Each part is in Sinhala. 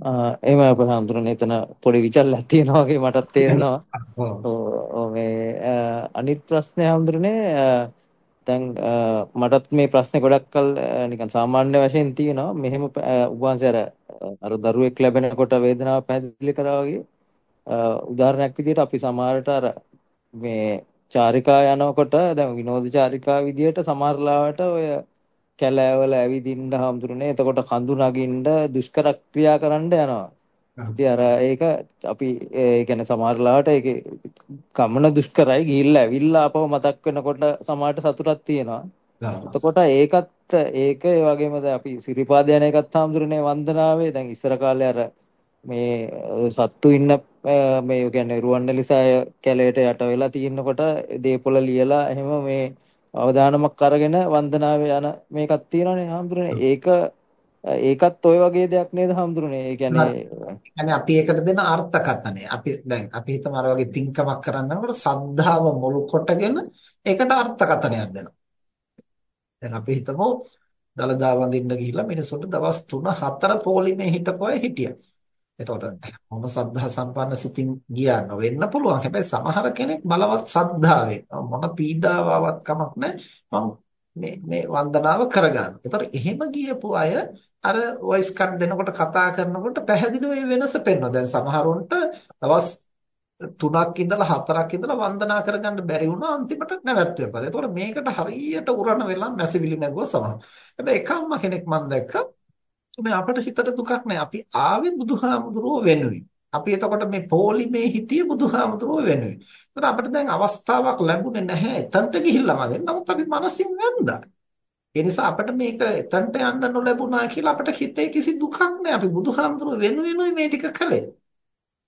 එහෙම අප හඳුනන එතන පොඩි විචල්ලක් තියෙනවා වගේ මටත් තේරෙනවා. ඔව්. මේ අනිත් ප්‍රශ්නේ හඳුනනේ දැන් මටත් මේ ප්‍රශ්නේ ගොඩක් කල් නිකන් සාමාන්‍ය වශයෙන් තියෙනවා. මෙහෙම උපවාසය අර අර දරුවෙක් ලැබෙනකොට වේදනාව පැහැදිලි කරා වගේ උදාහරණයක් විදිහට අපි සමහරට අර මේ චාරිකා යනකොට දැන් විනෝද චාරිකා විදිහට සමහර ලාවට ඔය කැලෑවල ඇවිදින්න හම්දුරනේ එතකොට කඳු නගින්න දුෂ්කර ක්‍රියා කරන්න යනවා. ඉතින් අර ඒක අපි ඒ කියන්නේ සමහර ලාවට ඒක ගමන දුෂ්කරයි. ගිහිල්ලා ඇවිල්ලා ආපහු මතක් වෙනකොට සමහරට සතුටක් තියෙනවා. එතකොට ඒකත් ඒක ඒ වගේම දැන් අපි සිරිපාද යන එකත් හම්දුරනේ වන්දනාවේ. දැන් ඉස්සර කාලේ අර මේ සත්තු ඉන්න මේ කියන්නේ රුවන්වැලිසෑය කැලේට යට වෙලා තියෙනකොට දීපොළ ලියලා එහෙම මේ අවදානමක් අරගෙන වන්දනාවේ යන මේකක් තියෙනවනේ හාමුදුරනේ. ඒක ඒකත් ඔය වගේ දෙයක් නේද හාමුදුරනේ? ඒ කියන්නේ අපි ඒකට දෙන අර්ථකථනය. අපි දැන් අපි හිතමු අර වගේ පින්කමක් කරන්නකොට සද්ධාව මුල් කොටගෙන ඒකට අර්ථකථනයක් දෙනවා. දැන් අපි හිතමු දලදා වඳින්න ගිහිල්ලා මිනිසුන්ට දවස් 3 4 පොලිමේ හිටපොය හිටියා එතකොට මොන සද්ධා සම්පන්න සිතින් ගියා නොවෙන්න පුළුවන්. හැබැයි සමහර කෙනෙක් බලවත් සද්ධාවෙන් මොන පීඩාවක් කමක් නැහැ. මේ මේ වන්දනාව කරගන්න. ඒතර එහෙම ගියපු අය අර වොයිස් කට් දෙනකොට කතා කරනකොට පැහැදිලිව මේ වෙනස පෙන්වනවා. දැන් සමහරුන්ට දවස් 3ක් ඉඳලා 4ක් ඉඳලා වන්දනා කරගන්න බැරි වුණා අන්තිමට නැවැත්වෙපද. ඒතකොට මේකට හරියට උරණ වෙලා මැසිවිලි නැගුවා සමහර. හැබැයි එකම්ම කෙනෙක් මම දැක්කා මේ අපිට හිතට දුකක් නැහැ. අපි ආවේ බුදුහාමුදුරුවෝ වෙනුවෙන්. අපි එතකොට මේ පොලිමේ හිටියේ බුදුහාමුදුරුවෝ වෙනුවෙන්. ඒතර අපිට දැන් අවස්ථාවක් ලැබුණේ නැහැ එතනට ගිහිල්ලා මගෙන්. නමුත් අපි මනසින් වැන්දා. ඒ නිසා අපිට මේක එතනට යන්න නොලැබුණා කියලා අපිට හිතේ කිසි දුකක් නැහැ. අපි බුදුහාමුදුරුවෝ වෙනුවෙනුයි මේ ටික කළේ.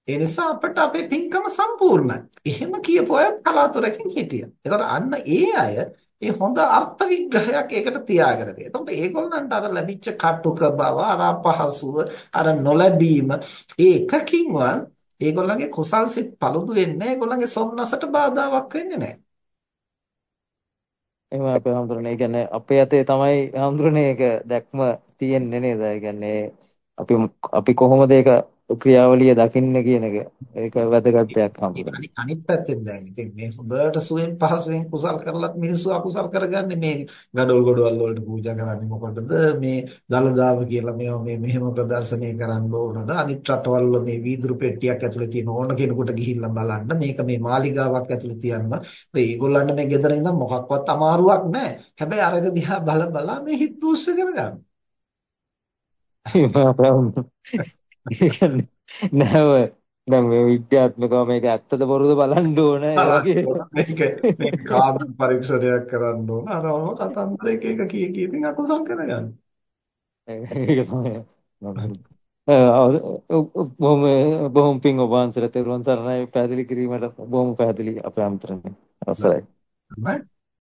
ඒ නිසා අපිට අපේ පින්කම සම්පූර්ණයි. එහෙම කියපු අය කලාතුරකින් හිටියා. ඒතර අන්න ඒ අය ඒ හොඳ අර්ථ විග්‍රහයක් ඒකට තියාගෙන තියෙනවා. එතකොට ඒගොල්ලන්ට අර ලැබිච්ච කටුක බව, අර අපහසුව, අර නොලැබීම ඒ එකකින්වත් ඒගොල්ලන්ගේ කුසල් සිත් paludu වෙන්නේ ඒගොල්ලන්ගේ සොම්නසට බාධාවක් වෙන්නේ නැහැ. එහෙම අපේ හඳුරන්නේ. ඒ කියන්නේ අපේ අතේ තමයි හඳුරන්නේ ඒක දැක්ම තියෙන්නේ නේද? ඒ කියන්නේ අපි අපි කොහොමද ඒක ක්‍රියාවලිය දකින්න කියන එක. ඒක වැදගත් දෙයක් හම්බුනේ. අනිත් පැත්තෙන් දැන් ඉතින් මේ හොඳට සුවෙන් පහසුවෙන් කුසල් කරලත් මිනිස්සු අකුසල් කරගන්නේ මේ gadol godwal වලට පූජා කරන්නේ මොකටද? මේ දලදාව කියලා මේවා මේ මෙහෙම ප්‍රදර්ශනය කරන්න ඕනද? අනිත් රටවල් වල මේ වීදුරු පෙට්ටියක් ඇතුලේ තියෙන ඕන කෙනෙකුට ගිහිල්ලා බලන්න. මේක මේ මාලිගාවක් ඇතුලේ තියන්න. ඒගොල්ලන්ට මේ ගෙදර ඉඳන් මොකක්වත් අමාරුවක් නැහැ. හැබැයි අරග දිහා බල බලා මේ හිත දූෂ්‍ය කරගන්න නෑ දැන් මේ විද්‍යාත්මකව මේක ඇත්තද බොරුද බලන්න ඕන. ඒ වගේ මේක මේක කාබන් පරීක්ෂණයක් කරන්න ඕන. අරම කතන්දර එක එක කී කී ඉතින් අකුසල් කරගන්න. ඒක තමයි. බොහොම බොහොම පිං ඔබ වහන්සේට තෙරුවන් සරණයි. පැහැදිලි කිරීමට බොහොම පැහැදිලි අපේ අමතරනේ අවසරයි